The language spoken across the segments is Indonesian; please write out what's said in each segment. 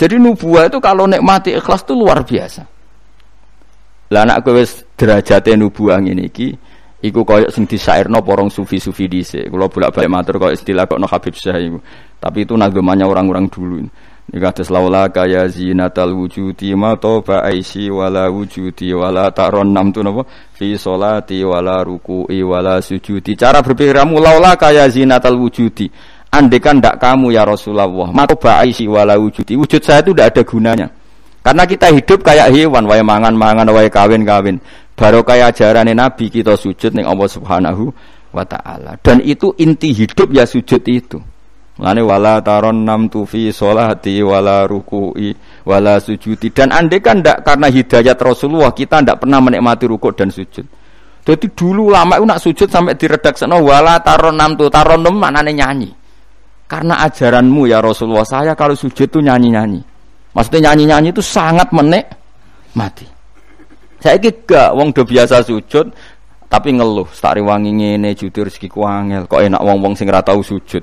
Jadi nubuah itu kalau nikmati ikhlas itu luar biasa. Lah anak kowe wis derajate nubuah ngene iki iku koyo sing disairno porong sufi-sufi dhisik. Kula bolak-balik matur koyo istilah kok no Habib Syah iku. Tapi itu nagamanya orang-orang dulu. Ini kata laula kaya zinatal wujudi ma toba aisi wala wujudi wala taron nam tu napa fi solati wala ruku'i wala sujudi. Cara berpikir kamu laula kaya zinatal wujudi. Andekan ndak kamu ya Rasulullah, ma toba aisi wala wujudi. Wujud saya itu tidak ada gunanya. Karena kita hidup kayak hewan, wae mangan-mangan, wae kawin-kawin. Baru kayak ajaran Nabi kita sujud ning Allah Subhanahu wa taala. Dan itu inti hidup ya sujud itu. Lani wala taron nam tufi solati wala ruku'i wala sujudi dan andai kan ndak karena hidayat Rasulullah kita ndak pernah menikmati rukuk dan sujud. Jadi dulu lama itu nak sujud sampai diredaksana wala taron nam tu taron nam mana nyanyi. Karena ajaranmu ya Rasulullah saya kalau sujud itu nyanyi-nyanyi. Maksudnya nyanyi-nyanyi itu sangat menek mati. Saya gak wong do biasa sujud tapi ngeluh, stari wangi ngene jujur rezeki angel, kok enak wong-wong sing ora sujud.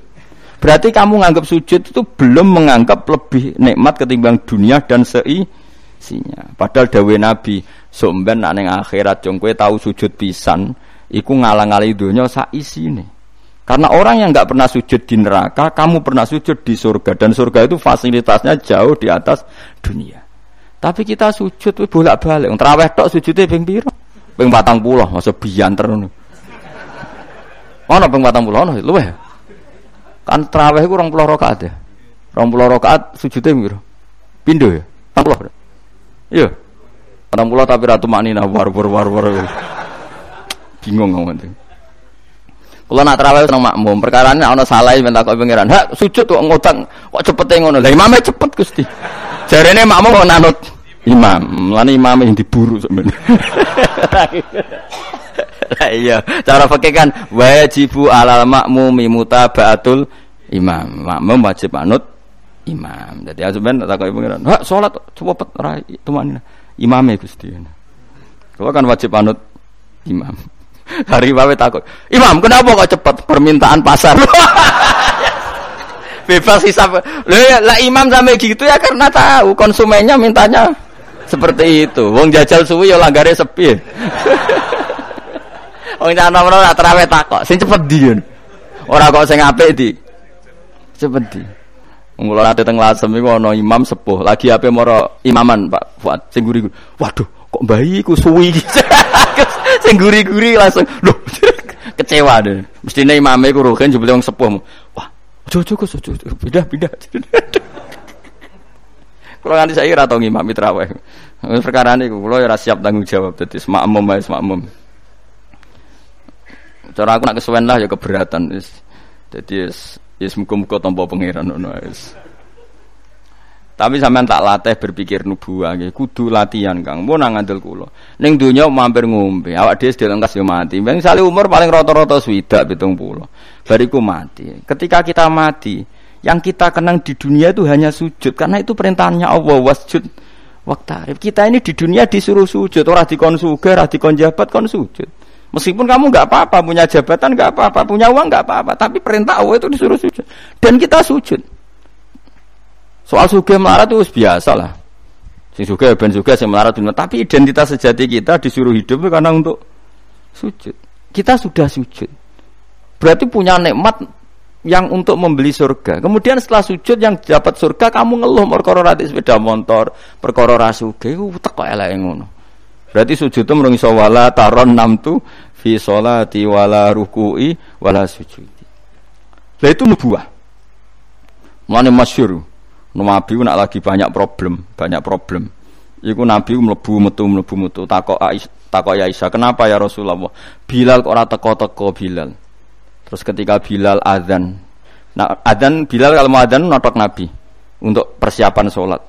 Berarti kamu menganggap sujud itu belum menganggap lebih nikmat ketimbang dunia dan seisinya. Padahal dawe Nabi, somben ning akhirat jong tahu sujud pisan, iku ngalang-alangi dunia sak isine. Karena orang yang nggak pernah sujud di neraka, kamu pernah sujud di surga dan surga itu fasilitasnya jauh di atas dunia. Tapi kita sujud bolak-balik, terawih tok sujudnya ping piro? Ping 40, masa bianter ngono. Ono ping 40 ono luweh. Kan terawih itu orang pulau rokaat ya. Orang pulau rokaat sujudnya mikir. Pindo ya. Orang pulau. Iya. Orang pulau tapi ratu manina war war war war. Bingung ngomong itu. Kalau nak terawih nang makmum, perkara ini ana salah minta kau pengiran. Hak sujud kok ngutang, kok cepet ngono. Lah imamnya cepet Gusti. Jarene makmum kok nanut imam. Lan imam yang diburu sebenarnya. Lah iya, cara fikih kan wajibu alal makmumi mutabaatul imam. Makmum wajib anut imam. Jadi azuban tak kau pengiran. Hak salat cepet ra tumanina. Imame Gusti. Kalau kan wajib anut imam. Hari wae takut. Imam, kenapa kok cepat permintaan pasar? Bebas hisap. Ya, lah imam sampai gitu ya karena tahu konsumennya mintanya seperti itu. Wong jajal suwi ya langgare sepi. Wong nomor ora trawe takok, sing cepet di. Ora kok sing apik di. Cepet di. Mula nate teng Lasem iku ana imam sepuh, lagi ape moro imaman Pak Fuad sing guri. Waduh, kok bayi ku suwi. Sing guri-guri langsung lho kecewa deh. Mestine imame ku rugen jebule wong sepuh. Wah, ojo ojo ojo. Pindah-pindah. Kalau nanti saya rata ngimami terawih. Perkara ini, kalau ya siap tanggung jawab. Jadi semakmum, semakmum. Cara aku nak kesuwen lah ya keberatan. Jadi yes, yes muka-muka tanpa pangeran ngono Tapi sampean tak latih berpikir nubuah nggih, kudu latihan Kang. Mun nang ngandel kula. Ning donya mampir ngombe, awak dhewe sedhe lengkas yo mati. Ben sale umur paling rata-rata swidak 70. Bariku mati. Ketika kita mati, yang kita kenang di dunia itu hanya sujud karena itu perintahnya Allah wasjud waktarif. Kita ini di dunia disuruh sujud, ora dikon sugih, ora dikon jabat kon sujud. Meskipun kamu nggak apa-apa, punya jabatan nggak apa-apa, punya uang nggak apa-apa, tapi perintah Allah itu disuruh sujud. Dan kita sujud. Soal suge melarat itu biasa lah. Si suge ben suge si melarat dunia. Tapi identitas sejati kita disuruh hidup karena untuk sujud. Kita sudah sujud. Berarti punya nikmat yang untuk membeli surga. Kemudian setelah sujud yang dapat surga kamu ngeluh perkara sepeda motor, perkara rasuge, uh, teko elek ngono. Berarti sujud itu menurut wala taron nam tu fi solati wala ruku'i wala sujudi. Lah itu nubuah. Mana masyur. Nabi nak lagi banyak problem, banyak problem. Iku Nabi mlebu metu mlebu metu takok takok ya Aisyah, "Kenapa ya Rasulullah? Bilal kok ora teko-teko Bilal?" Terus ketika Bilal adzan. Nah, adzan Bilal kalau mau adzan notok Nabi untuk persiapan sholat.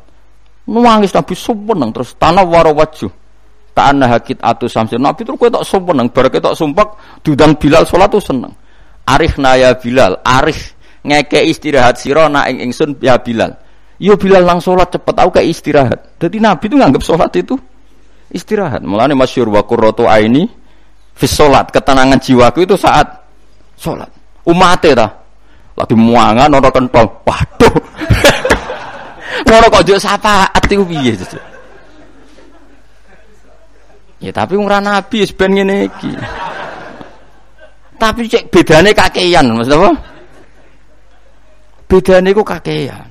Nangis Nabi seneng terus tanah waro wajuh Ta'anna hakit atu samsir. Nabi itu kowe tak seneng, bar tak sumpah dudang Bilal salat tuh seneng. Arif naya Bilal, arif ngeke istirahat sira nak ing ingsun ya Bilal. Yo Bilal lang salat cepet aku kayak istirahat. Jadi Nabi itu nganggap salat itu istirahat. Mulane masyhur wa qurratu aini fi salat, ketenangan jiwaku itu saat salat. Umate ta lagi muangan ora kentol. Waduh. Ngono kok njuk syafaat iku piye? Ya tapi ora nabi wis ben ngene iki. Tapi cek bedane kakean, maksud apa? Bedane iku kakean.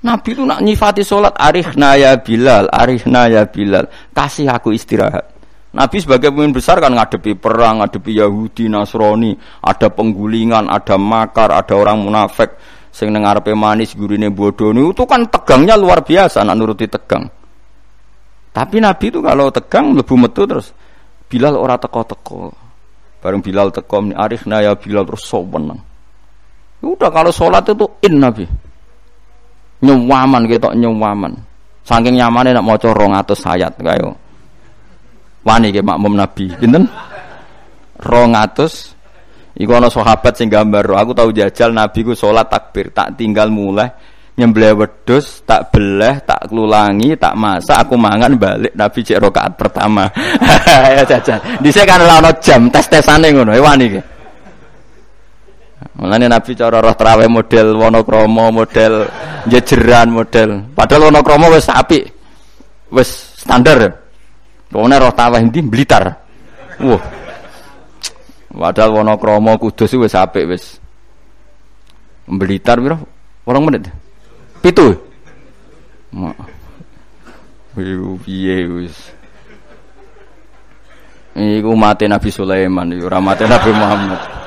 Nabi itu nak nyifati sholat arihna ya Bilal, arihna ya Bilal, kasih aku istirahat. Nabi sebagai pemimpin besar kan ngadepi perang, ngadepi Yahudi, Nasrani, ada penggulingan, ada makar, ada orang munafik, sing arepe manis gurine bodoh itu kan tegangnya luar biasa nak nuruti tegang. Tapi Nabi itu kalau tegang lebih metu terus Bilal ora teko-teko. Bareng Bilal teko arifna ya Bilal terus soweneng. Udah kalau sholat itu in Nabi. Nyuwaman gitu nyuwaman. Saking nyamannya nak maca 200 ayat kayak wani ke makmum Nabi. Pinten? 200 Iku ana sahabat sing gambar, aku tahu jajal Nabi ku salat takbir, tak tinggal mulai nyembelih wedhus, tak beleh, tak kelulangi, tak masak, aku mangan balik Nabi cek rakaat pertama. ya jajal. Dhisik kan ora jam tes-tesane ngono, ya wani iki. Mulane Nabi cara roh trawe model wonokromo, model jejeran, model. Padahal wonokromo wis apik. Wis standar. Wong roh traweh ndi Blitar. Wah. Padahal Wonokromo Kudus wis apik wis. Blitar piro? Orang menit. Pitu. Piye wis. Iku mate Nabi Sulaiman, ora mate Nabi Muhammad.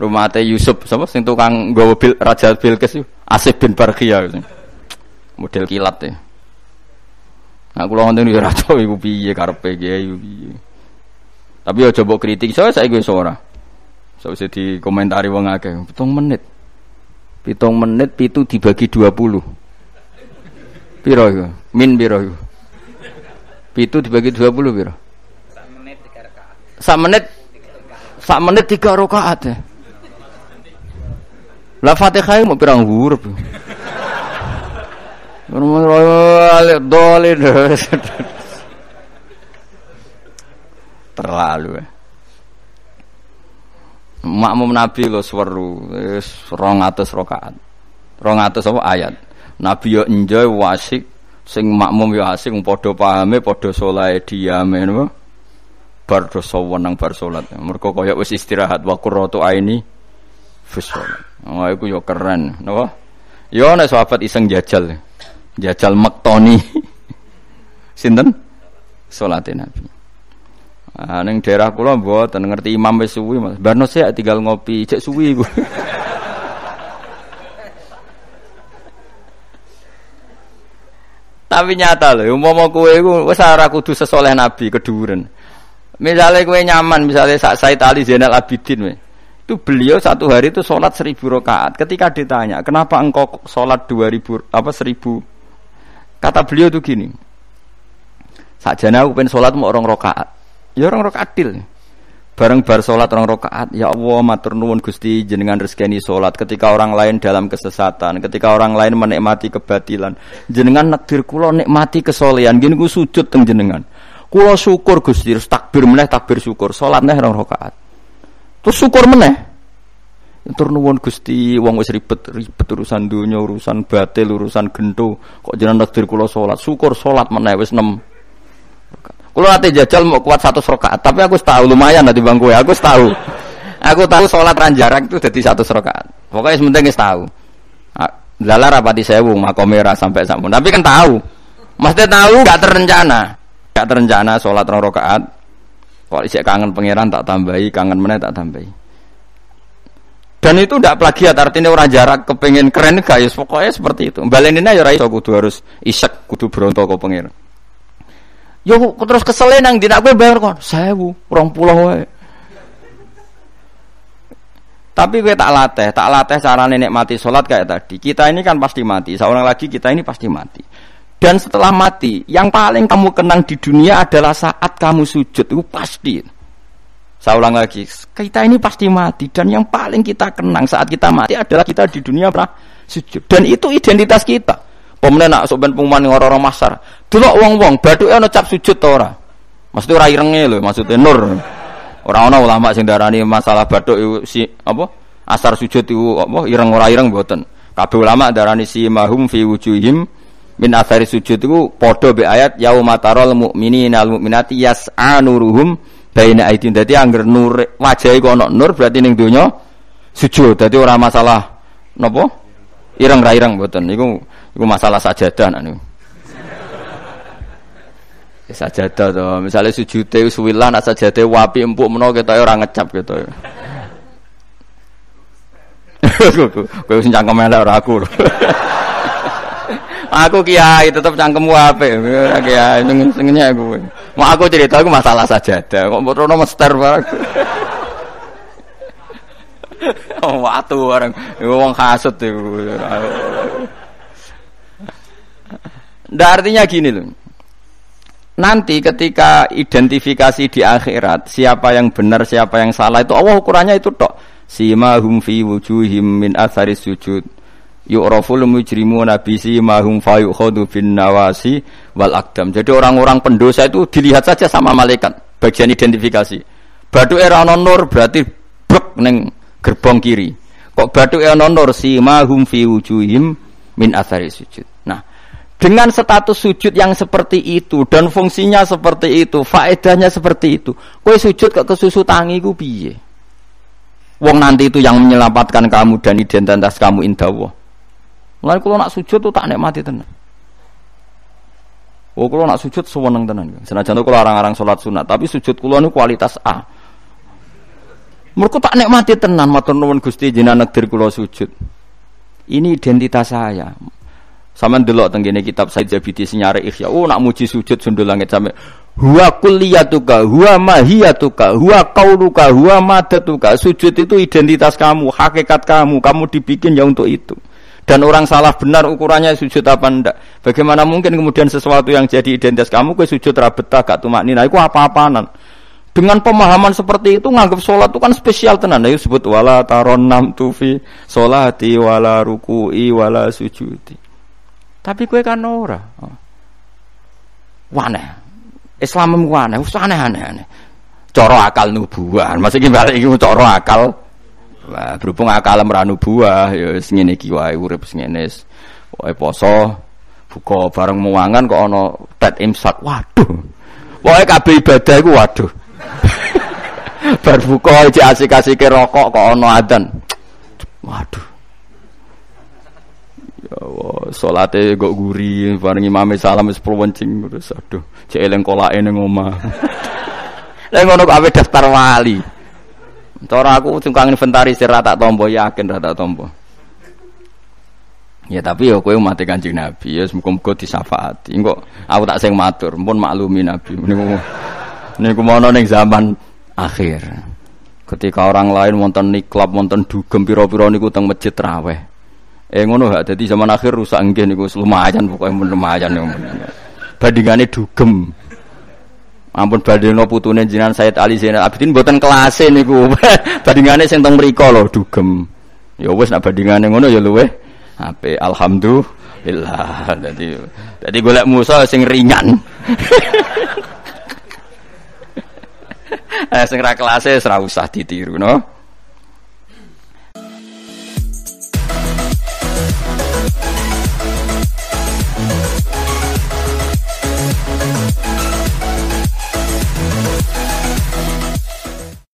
Rumate Yusuf sapa sing tukang nggawa bil Raja Bilqis Asif bin Barkhia model kilat ya. Nah kula wonten yo ora iku piye karepe kiai piye. Tapi aja mbok kritik, saya saya gue ora. Saya so, di komentari wong akeh, pitung menit. Pitung menit pitu dibagi 20. Piro iku? Min piro iku? Pitu dibagi 20 piro? Sak menit 3 rakaat. Sak menit Sak menit 3 rakaat. Ya. Lah Fatihah mau pirang huruf. Dolin. Terlalu ya. Makmum Nabi lo seru, rong atas rokaat, rong atas apa ayat. Nabi yo enjoy wasik, sing makmum yo asik, podo pahame, podo solai diame, no? bar do sawenang bar salat. Mergo kaya wis istirahat wa qurratu aini fi salat. Oh iku yo keren, napa? Yo nek sahabat iseng jajal. Jajal mektoni. Sinten? Salate Nabi. Ah ning daerah kula mboten ngerti imam wis suwi Mas. Barno sik tinggal ngopi, cek suwi iku. Tapi nyata lho, umpama kowe iku wis ora kudu sesoleh Nabi keduren. Misalnya kowe nyaman, misalnya saat Said Ali Zainal Abidin, we. Itu beliau satu hari itu sholat seribu rakaat. Ketika ditanya, kenapa engkau sholat dua ribu apa seribu? Kata beliau itu gini, sajana aku pengen sholat mau orang rakaat. Ya orang rakaat til. Bareng bar sholat orang rakaat, ya Allah matur nuwun Gusti jenengan rezeki sholat ketika orang lain dalam kesesatan, ketika orang lain menikmati kebatilan, jenengan nakdir kula nikmati kesolehan, gini gue sujud teng jenengan. Kulo syukur Gusti, takbir meneh takbir syukur, salat neh rong rakaat. Terus syukur meneh. Tur nuwun Gusti, wong wis ribet-ribet urusan dunia, urusan batil, urusan gento, kok jenengan takdir kula salat, syukur salat meneh wis 6 kalau nanti jajal mau kuat satu rakaat, tapi aku tahu lumayan nanti bangku ya, aku tahu. Aku tahu sholat ranjarak itu jadi satu rakaat. Pokoknya sementing tahu. Lala rapati sewu makomera sampai sampun. Tapi kan tahu. Maksudnya tahu gak terencana. Gak terencana sholat rong rakaat. Kalau isek kangen pangeran tak tambahi, kangen mana tak tambahi. Dan itu tidak plagiat artinya orang jarak kepengen keren guys pokoknya seperti itu. Baleninnya ya raiso kudu harus isek kudu berontok ke pangeran. Yo terus kesel nang dina kowe bayar kon 1000, 20 wae. Tapi gue tak latih, tak latih cara nenek mati sholat kayak tadi. Kita ini kan pasti mati. Seorang lagi kita ini pasti mati. Dan setelah mati, yang paling kamu kenang di dunia adalah saat kamu sujud. Itu pasti. Saya ulang lagi, kita ini pasti mati. Dan yang paling kita kenang saat kita mati adalah kita di dunia pernah sujud. Dan itu identitas kita. Pemenang nak sobat pengumuman orang-orang masar. Delok wong-wong bathuke ana cap sujud ta ora? Maksudnya ora irenge lho, maksudnya nur. Ora ana ulama sing darani masalah bathuk si apa? Asar sujud iku apa ireng ora ireng mboten. Kabeh ulama darani simahum fi wujuhim min athari sujud itu padha be ayat yaumatarol mu'minina al mu'minati yas'a nuruhum baina aidin. Dadi angger nur wajah ana nur berarti ning donya sujud. Dadi ora masalah napa? Ireng ra ireng mboten. Iku iku masalah sajadah anu. Ya sajadah to. Misale sujude suwilan asa sajadah wapi empuk menawa ketoke ora ngecap gitu. Kowe sing cangkem elek ora aku. aku kiai tetep cangkemmu apik. Kiai senengnya aku. Mau aku cerita aku masalah sajadah. Kok mbok mester barang. oh, orang wong kasut itu. Ndak artinya gini loh. Nanti ketika identifikasi di akhirat siapa yang benar siapa yang salah itu Allah ukurannya itu tok. Sima hum fi wujuhim min athari sujud. Yu'raful mujrimuna bi simahum fayukhadu bin nawasi wal akdam. Jadi orang-orang pendosa itu dilihat saja sama malaikat bagian identifikasi. Batu era nur berarti brek neng gerbong kiri. Kok batu era nur simahum fi wujuhim min athari sujud. Nah, dengan status sujud yang seperti itu dan fungsinya seperti itu, faedahnya seperti itu. Kue sujud ke kesusu tangi ku piye? Wong nanti itu yang menyelamatkan kamu dan identitas kamu indah Allah. Mulai kalau nak sujud tuh tak nikmati tenan. Oh kalau nak sujud sewenang tenan. Senajan kalau orang-orang sholat sunat, tapi sujud kulo ini kualitas A. Mereka tak nikmati tenan, matur nuwun Gusti jenengan negeri kulo sujud. Ini identitas saya. Sama delok tenggine kitab Said Zabidi senyare ikhya. Oh nak muji sujud sundul langit sampai huwa kulliyatuka, huwa mahiyatuka, huwa qauluka, huwa madatuka. Sujud itu identitas kamu, hakikat kamu. Kamu dibikin ya untuk itu. Dan orang salah benar ukurannya sujud apa ndak. Bagaimana mungkin kemudian sesuatu yang jadi identitas kamu ke sujud rabetah gak tumak nina. Itu apa-apaanan. Dengan pemahaman seperti itu nganggap sholat itu kan spesial tenan. Ayo sebut wala taron nam tufi sholati wala ruku'i wala sujudi. Tapi kue kan ora. Oh. Waneh. Islam waneh, wis aneh-aneh aneh. Cara akal nubuah. Maksudnya balik iki cara akal. Nah, berhubung akal ora nubuah ya wis ngene iki wae urip ngene. Wae poso buka bareng muangan kok ana tet imsak. Waduh. Pokoke kabeh ibadah iku waduh. Bar buka asik-asike rokok kok ana adzan. Waduh. Ya Allah, salate kok guri, bareng imame salam wis wencing terus aduh, cek eling kolake ning omah. Lah ngono kok daftar wali. Cara aku kangen inventarisir rata tombo yakin rata tombo. Ya tapi ya kowe umat Kanjeng Nabi ya muga-muga disafaati. Engko aku tak sing matur, pun maklumi Nabi. Niku niku mono ning zaman akhir. Ketika orang lain wonten niklab, wonten dugem pira-pira niku teng masjid raweh. Eh ngono gak jadi zaman akhir rusak nggih niku lumayan pokoknya lumayan ya. Bandingane dugem. Ampun badheno putune jenengan Said Ali Zainal Abidin mboten kelase niku. bandingane sing teng mriku lho dugem. Ya wis nek bandingane ngono ya luweh apik. Alhamdulillah. Dadi dadi golek musa sing ringan. eh sing ra kelase ditiru no.